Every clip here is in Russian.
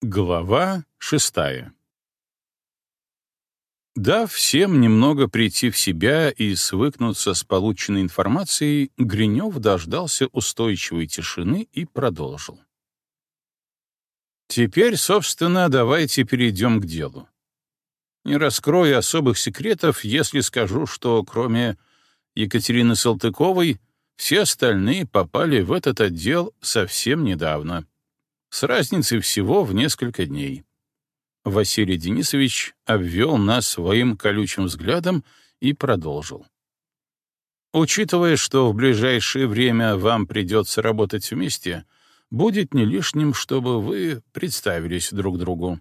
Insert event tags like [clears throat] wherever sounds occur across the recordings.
Глава шестая Дав всем немного прийти в себя и свыкнуться с полученной информацией, Гринев дождался устойчивой тишины и продолжил. Теперь, собственно, давайте перейдем к делу. Не раскрою особых секретов, если скажу, что кроме Екатерины Салтыковой все остальные попали в этот отдел совсем недавно, с разницей всего в несколько дней. Василий Денисович обвел нас своим колючим взглядом и продолжил. Учитывая, что в ближайшее время вам придется работать вместе, будет не лишним, чтобы вы представились друг другу.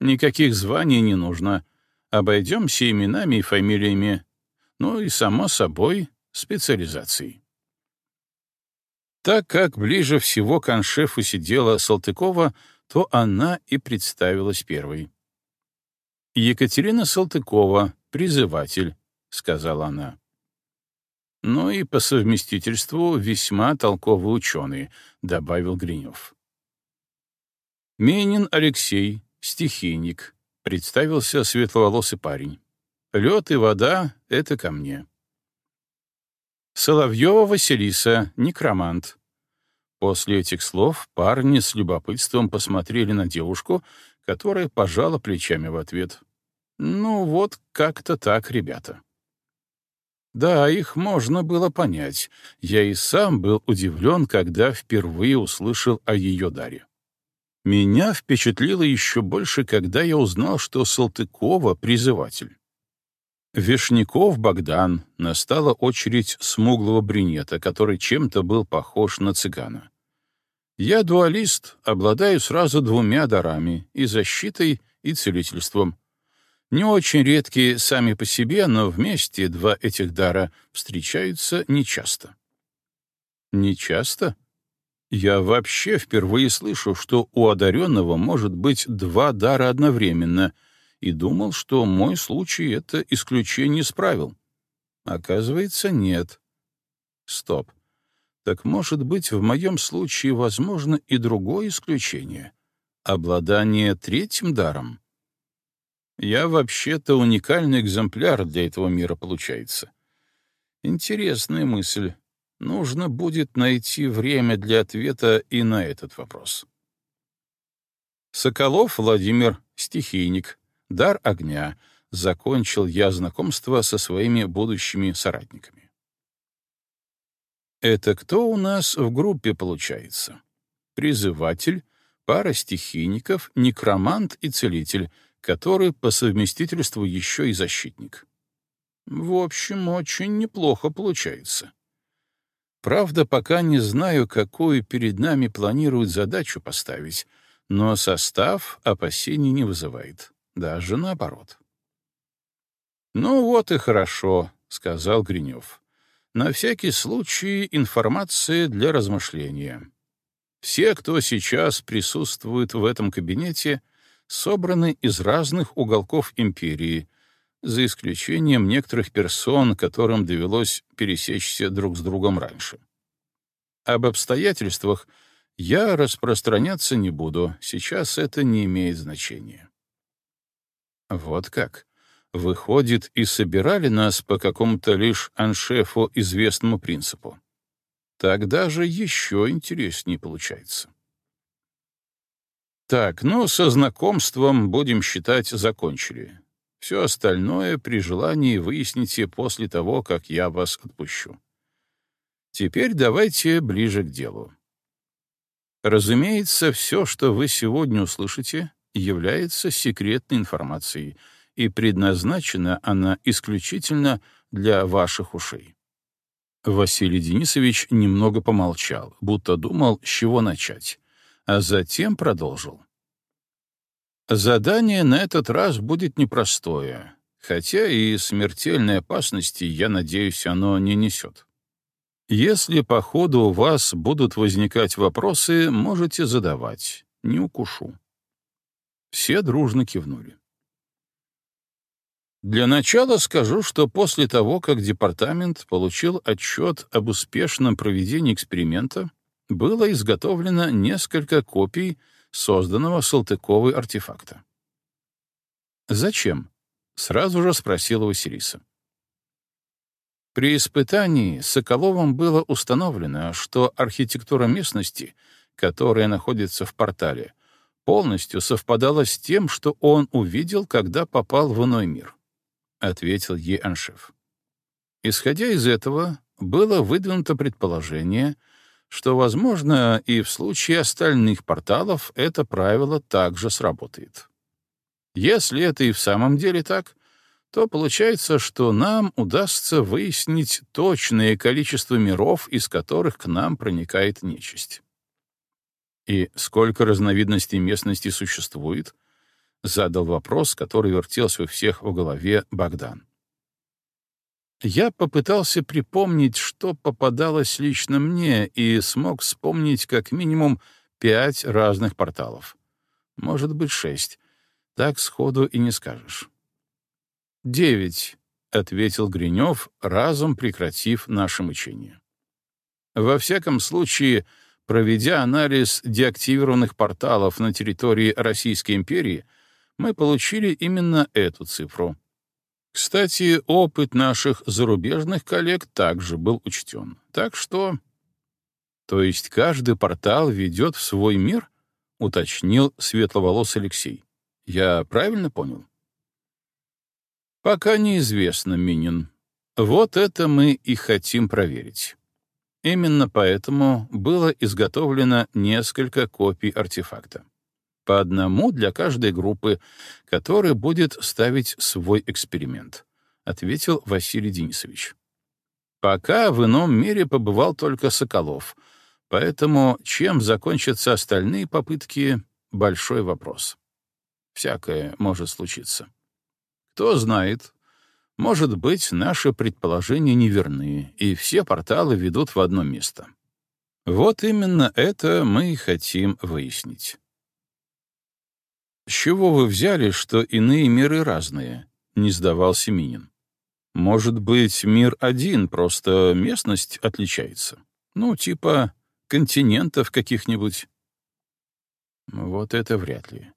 Никаких званий не нужно. Обойдемся именами и фамилиями. Ну и, само собой, специализацией. Так как ближе всего к аншефу сидела Салтыкова, то она и представилась первой. «Екатерина Салтыкова, призыватель», — сказала она. «Ну и по совместительству весьма толковый ученый», — добавил Гринев. «Менин Алексей, стихийник», — представился светловолосый парень. «Лед и вода — это ко мне». Соловьева Василиса, некромант, После этих слов парни с любопытством посмотрели на девушку, которая пожала плечами в ответ. «Ну вот, как-то так, ребята». Да, их можно было понять. Я и сам был удивлен, когда впервые услышал о ее даре. Меня впечатлило еще больше, когда я узнал, что Салтыкова — призыватель. Вишняков Богдан настала очередь смуглого брюнета, который чем-то был похож на цыгана. Я дуалист, обладаю сразу двумя дарами — и защитой, и целительством. Не очень редкие сами по себе, но вместе два этих дара встречаются нечасто. Нечасто? Я вообще впервые слышу, что у одаренного может быть два дара одновременно — и думал, что мой случай — это исключение из правил. Оказывается, нет. Стоп. Так может быть, в моем случае возможно и другое исключение — обладание третьим даром? Я вообще-то уникальный экземпляр для этого мира получается. Интересная мысль. Нужно будет найти время для ответа и на этот вопрос. Соколов Владимир, стихийник, Дар огня. Закончил я знакомство со своими будущими соратниками. Это кто у нас в группе получается? Призыватель, пара стихийников, некромант и целитель, который по совместительству еще и защитник. В общем, очень неплохо получается. Правда, пока не знаю, какую перед нами планируют задачу поставить, но состав опасений не вызывает даже наоборот. «Ну вот и хорошо», — сказал Гринев. «На всякий случай информация для размышления. Все, кто сейчас присутствует в этом кабинете, собраны из разных уголков империи, за исключением некоторых персон, которым довелось пересечься друг с другом раньше. Об обстоятельствах я распространяться не буду, сейчас это не имеет значения. Вот как. Выходит, и собирали нас по какому-то лишь аншефу известному принципу. Тогда же еще интереснее получается. Так, ну, со знакомством, будем считать, закончили. Все остальное при желании выясните после того, как я вас отпущу. Теперь давайте ближе к делу. Разумеется, все, что вы сегодня услышите, является секретной информацией, и предназначена она исключительно для ваших ушей. Василий Денисович немного помолчал, будто думал, с чего начать, а затем продолжил. Задание на этот раз будет непростое, хотя и смертельной опасности, я надеюсь, оно не несет. Если по ходу у вас будут возникать вопросы, можете задавать, не укушу. Все дружно кивнули. Для начала скажу, что после того, как департамент получил отчет об успешном проведении эксперимента, было изготовлено несколько копий созданного Салтыковой артефакта. «Зачем?» — сразу же спросила Василиса. При испытании Соколовым было установлено, что архитектура местности, которая находится в портале, полностью совпадала с тем, что он увидел, когда попал в иной мир, — ответил ей Аншеф. Исходя из этого, было выдвинуто предположение, что, возможно, и в случае остальных порталов это правило также сработает. Если это и в самом деле так, то получается, что нам удастся выяснить точное количество миров, из которых к нам проникает нечисть. И сколько разновидностей местности существует? Задал вопрос, который вертелся у всех в голове Богдан. Я попытался припомнить, что попадалось лично мне, и смог вспомнить как минимум пять разных порталов. Может быть, шесть. Так сходу и не скажешь. «Девять», — ответил Гринев, разом прекратив наше мучение. Во всяком случае, проведя анализ деактивированных порталов на территории Российской империи, мы получили именно эту цифру. Кстати, опыт наших зарубежных коллег также был учтен. Так что... То есть каждый портал ведет в свой мир? Уточнил светловолосый Алексей. Я правильно понял? Пока неизвестно, Минин. Вот это мы и хотим проверить. Именно поэтому было изготовлено несколько копий артефакта. По одному для каждой группы, которая будет ставить свой эксперимент, ответил Василий Денисович. Пока в ином мире побывал только Соколов, поэтому чем закончатся остальные попытки — большой вопрос. Всякое может случиться. Кто знает, может быть, наши предположения неверны, и все порталы ведут в одно место. Вот именно это мы и хотим выяснить. «С чего вы взяли, что иные миры разные?» — не сдавался Минин. «Может быть, мир один, просто местность отличается? Ну, типа континентов каких-нибудь?» Вот это вряд ли.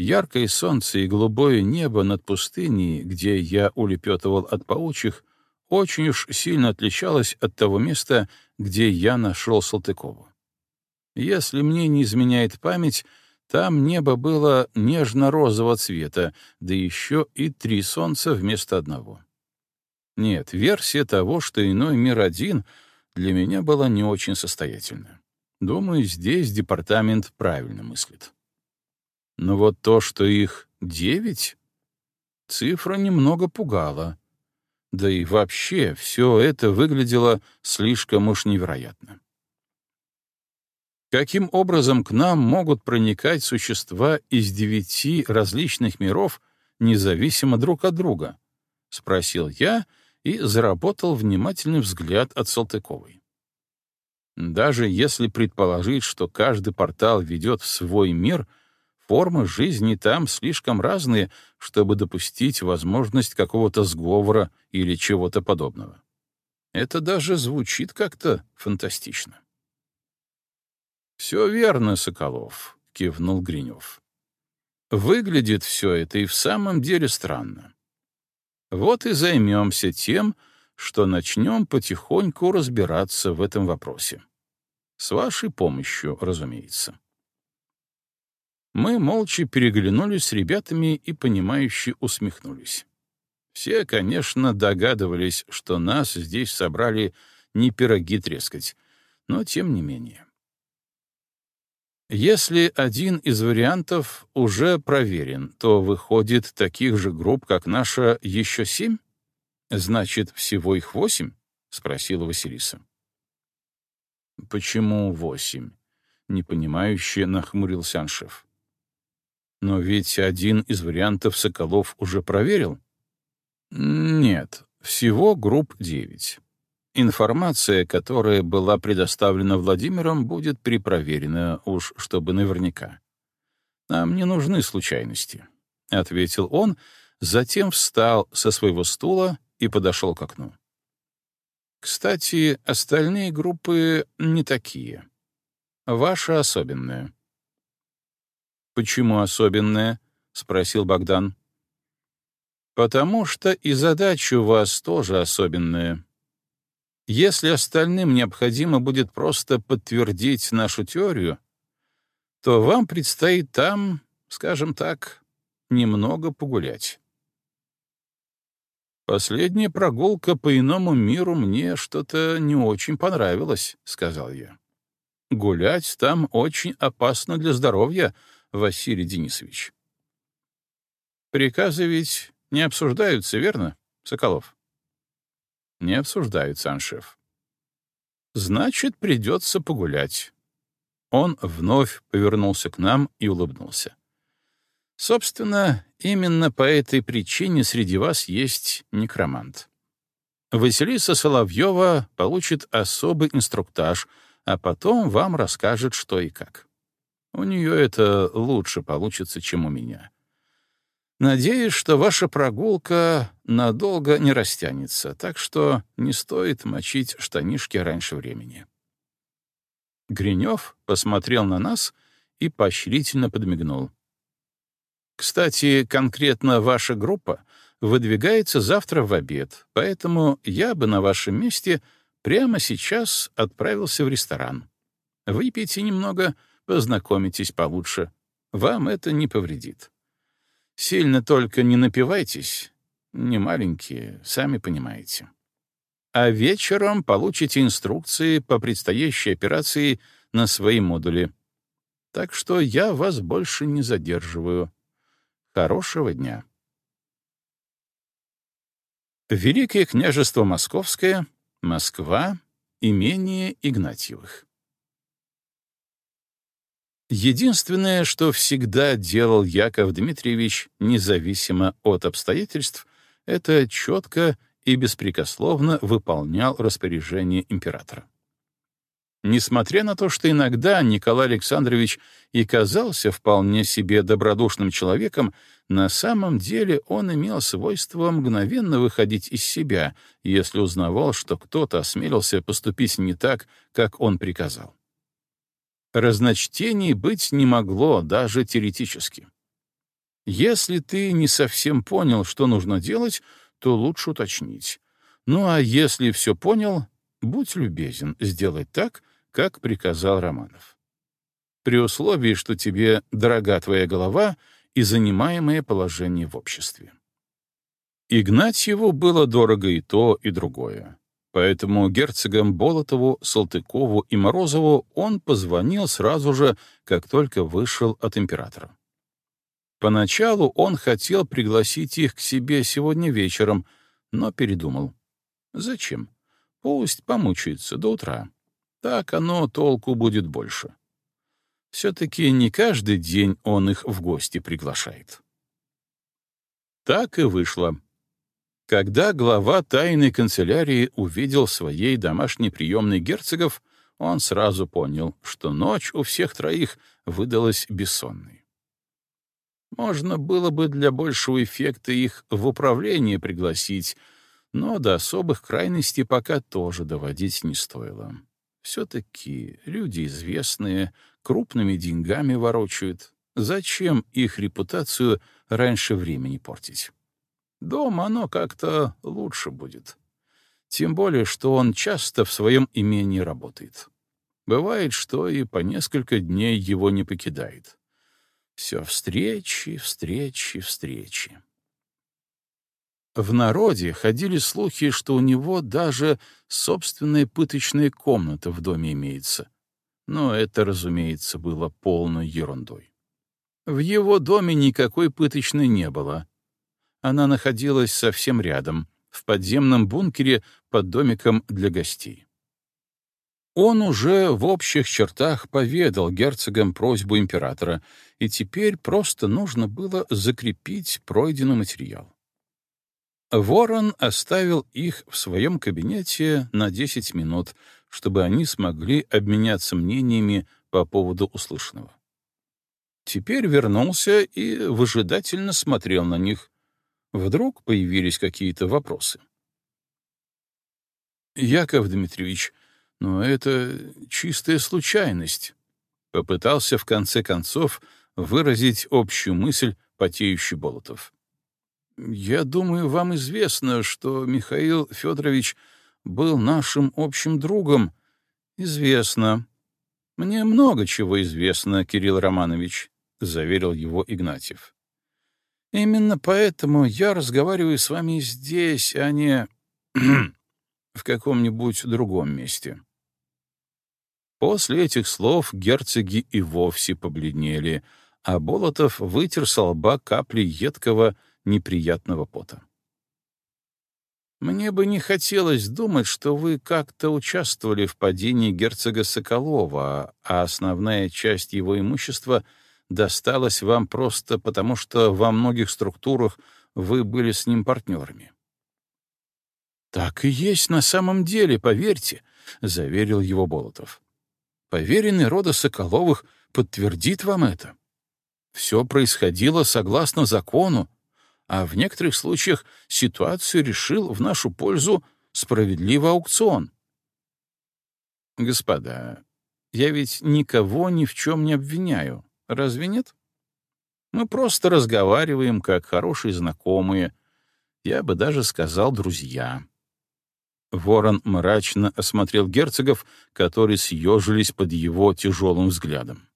Яркое солнце и голубое небо над пустыней, где я улепетывал от паучих, очень уж сильно отличалось от того места, где я нашел Салтыкову. Если мне не изменяет память, там небо было нежно-розового цвета, да еще и три солнца вместо одного. Нет, версия того, что иной мир один, для меня была не очень состоятельна. Думаю, здесь департамент правильно мыслит. Но вот то, что их девять, цифра немного пугала. Да и вообще все это выглядело слишком уж невероятно. Каким образом к нам могут проникать существа из девяти различных миров, независимо друг от друга? — спросил я и заработал внимательный взгляд от Салтыковой. Даже если предположить, что каждый портал ведет в свой мир — Формы жизни там слишком разные, чтобы допустить возможность какого-то сговора или чего-то подобного. Это даже звучит как-то фантастично. «Все верно, Соколов», — кивнул Гринев. «Выглядит все это и в самом деле странно. Вот и займемся тем, что начнем потихоньку разбираться в этом вопросе. С вашей помощью, разумеется». Мы молча переглянулись с ребятами и, понимающе усмехнулись. Все, конечно, догадывались, что нас здесь собрали не пироги трескать, но тем не менее. Если один из вариантов уже проверен, то выходит таких же групп, как наша, еще семь? Значит, всего их восемь? — спросила Василиса. «Почему восемь?» — непонимающе нахмурился Аншев. Но ведь один из вариантов Соколов уже проверил? Нет, всего групп 9. Информация, которая была предоставлена Владимиром, будет перепроверена уж, чтобы наверняка. Нам не нужны случайности, — ответил он, затем встал со своего стула и подошел к окну. Кстати, остальные группы не такие. Ваша особенная. «Почему особенное?» — спросил Богдан. «Потому что и задача у вас тоже особенная. Если остальным необходимо будет просто подтвердить нашу теорию, то вам предстоит там, скажем так, немного погулять. «Последняя прогулка по иному миру мне что-то не очень понравилась», — сказал я. «Гулять там очень опасно для здоровья, Василий Денисович». «Приказы ведь не обсуждаются, верно, Соколов?» «Не обсуждаются, аншеф». «Значит, придется погулять». Он вновь повернулся к нам и улыбнулся. Собственно, именно по этой причине среди вас есть некромант. Василиса Соловьева получит особый инструктаж, а потом вам расскажет, что и как. У нее это лучше получится, чем у меня. Надеюсь, что ваша прогулка надолго не растянется, так что не стоит мочить штанишки раньше времени. Гринев посмотрел на нас и поощрительно подмигнул. Кстати, конкретно ваша группа выдвигается завтра в обед, поэтому я бы на вашем месте прямо сейчас отправился в ресторан. Выпейте немного, познакомитесь получше. Вам это не повредит. Сильно только не напивайтесь, не маленькие, сами понимаете. А вечером получите инструкции по предстоящей операции на свои модули. Так что я вас больше не задерживаю. Хорошего дня. Великое княжество Московское, Москва, имение Игнатьевых. Единственное, что всегда делал Яков Дмитриевич, независимо от обстоятельств, это четко и беспрекословно выполнял распоряжение императора. Несмотря на то, что иногда Николай Александрович и казался вполне себе добродушным человеком, на самом деле он имел свойство мгновенно выходить из себя, если узнавал, что кто-то осмелился поступить не так, как он приказал. Разночтений быть не могло даже теоретически. Если ты не совсем понял, что нужно делать, то лучше уточнить. Ну а если все понял, будь любезен сделать так, как приказал Романов. При условии, что тебе дорога твоя голова и занимаемое положение в обществе. Игнатьеву было дорого и то, и другое. Поэтому герцогам Болотову, Салтыкову и Морозову он позвонил сразу же, как только вышел от императора. Поначалу он хотел пригласить их к себе сегодня вечером, но передумал. Зачем? Пусть помучаются до утра. Так оно толку будет больше. Все-таки не каждый день он их в гости приглашает. Так и вышло. Когда глава тайной канцелярии увидел своей домашней приемной герцогов, он сразу понял, что ночь у всех троих выдалась бессонной. Можно было бы для большего эффекта их в управление пригласить, но до особых крайностей пока тоже доводить не стоило. Все-таки люди известные, крупными деньгами ворочают. Зачем их репутацию раньше времени портить? Дома оно как-то лучше будет. Тем более, что он часто в своем имении работает. Бывает, что и по несколько дней его не покидает. Все встречи, встречи, встречи. В народе ходили слухи, что у него даже собственная пыточная комната в доме имеется. Но это, разумеется, было полной ерундой. В его доме никакой пыточной не было. Она находилась совсем рядом, в подземном бункере под домиком для гостей. Он уже в общих чертах поведал герцогам просьбу императора, и теперь просто нужно было закрепить пройденный материал. Ворон оставил их в своем кабинете на 10 минут, чтобы они смогли обменяться мнениями по поводу услышанного. Теперь вернулся и выжидательно смотрел на них. Вдруг появились какие-то вопросы. «Яков Дмитриевич, но это чистая случайность», — попытался в конце концов выразить общую мысль потеющий Болотов. «Я думаю, вам известно, что Михаил Федорович был нашим общим другом». «Известно. Мне много чего известно, Кирилл Романович», — заверил его Игнатьев. «Именно поэтому я разговариваю с вами здесь, а не [clears throat] в каком-нибудь другом месте». После этих слов герцоги и вовсе побледнели, а Болотов вытер со лба капли едкого, неприятного пота. «Мне бы не хотелось думать, что вы как-то участвовали в падении герцога Соколова, а основная часть его имущества досталась вам просто потому, что во многих структурах вы были с ним партнерами». «Так и есть на самом деле, поверьте», — заверил его Болотов. Поверенный рода Соколовых подтвердит вам это. Все происходило согласно закону, а в некоторых случаях ситуацию решил в нашу пользу справедливый аукцион. Господа, я ведь никого ни в чем не обвиняю, разве нет? Мы просто разговариваем как хорошие знакомые, я бы даже сказал друзья. Ворон мрачно осмотрел герцогов, которые съежились под его тяжелым взглядом.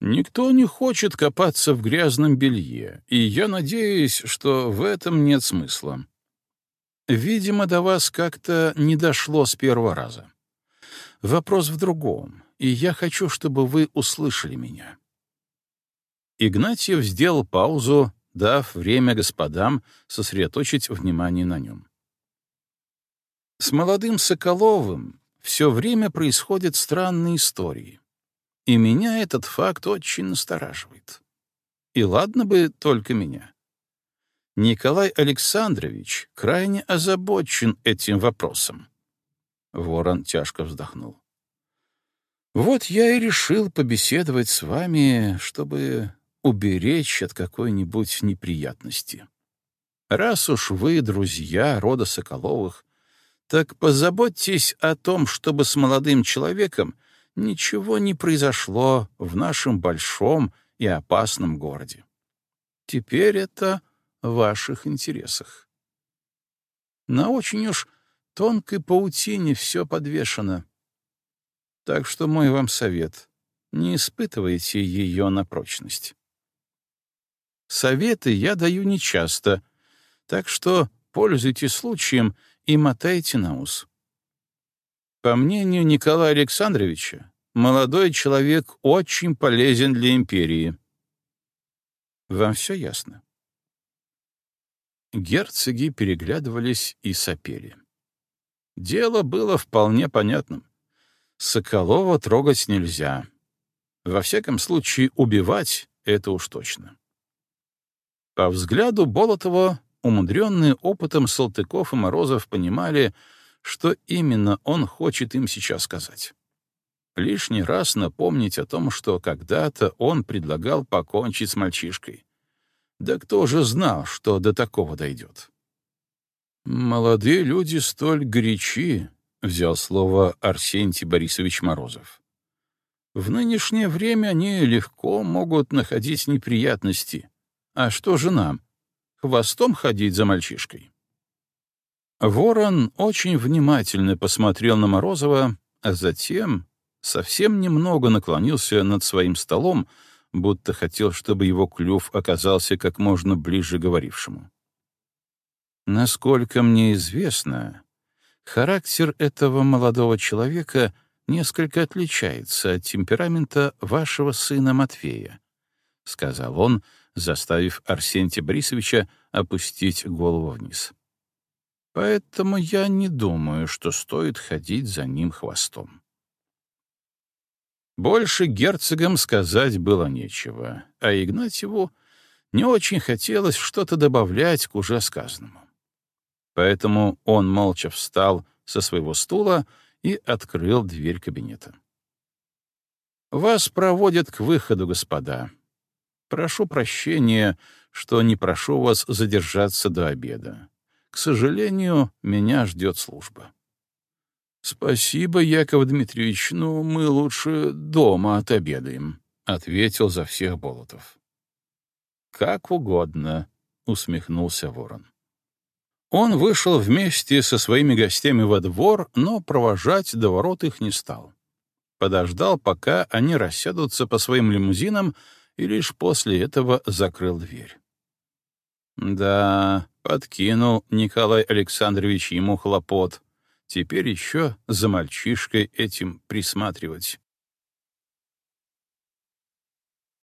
«Никто не хочет копаться в грязном белье, и я надеюсь, что в этом нет смысла. Видимо, до вас как-то не дошло с первого раза. Вопрос в другом, и я хочу, чтобы вы услышали меня». Игнатьев сделал паузу, дав время господам сосредоточить внимание на нем. С молодым Соколовым все время происходят странные истории. И меня этот факт очень настораживает. И ладно бы только меня. Николай Александрович крайне озабочен этим вопросом. Ворон тяжко вздохнул. Вот я и решил побеседовать с вами, чтобы уберечь от какой-нибудь неприятности. Раз уж вы друзья рода Соколовых, так позаботьтесь о том, чтобы с молодым человеком ничего не произошло в нашем большом и опасном городе. Теперь это в ваших интересах. На очень уж тонкой паутине все подвешено. Так что мой вам совет — не испытывайте ее на прочность. Советы я даю нечасто, так что пользуйтесь случаем — и мотайте на ус. По мнению Николая Александровича, молодой человек очень полезен для империи. Вам все ясно? Герцоги переглядывались и сопели. Дело было вполне понятным. Соколова трогать нельзя. Во всяком случае, убивать — это уж точно. По взгляду Болотова умудренные опытом Салтыков и Морозов понимали, что именно он хочет им сейчас сказать. Лишний раз напомнить о том, что когда-то он предлагал покончить с мальчишкой. Да кто же знал, что до такого дойдет? «Молодые люди столь горячи», — взял слово Арсентий Борисович Морозов. «В нынешнее время они легко могут находить неприятности. А что же нам? хвостом ходить за мальчишкой. Ворон очень внимательно посмотрел на Морозова, а затем совсем немного наклонился над своим столом, будто хотел, чтобы его клюв оказался как можно ближе говорившему. Насколько мне известно, характер этого молодого человека несколько отличается от темперамента вашего сына Матвея, — сказал он, заставив Арсентия Борисовича опустить голову вниз. Поэтому я не думаю, что стоит ходить за ним хвостом. Больше герцогам сказать было нечего, а Игнатьеву не очень хотелось что-то добавлять к уже сказанному. Поэтому он молча встал со своего стула и открыл дверь кабинета. «Вас проводят к выходу, господа», Прошу прощения, что не прошу вас задержаться до обеда. К сожалению, меня ждет служба. Спасибо, Яков Дмитриевич, но мы лучше дома отобедаем, ответил за всех Болотов. Как угодно, усмехнулся Ворон. Он вышел вместе со своими гостями во двор, но провожать до ворот их не стал. Подождал, пока они рассядутся по своим лимузинам, и лишь после этого закрыл дверь. Да, подкинул Николай Александрович ему хлопот. Теперь еще за мальчишкой этим присматривать.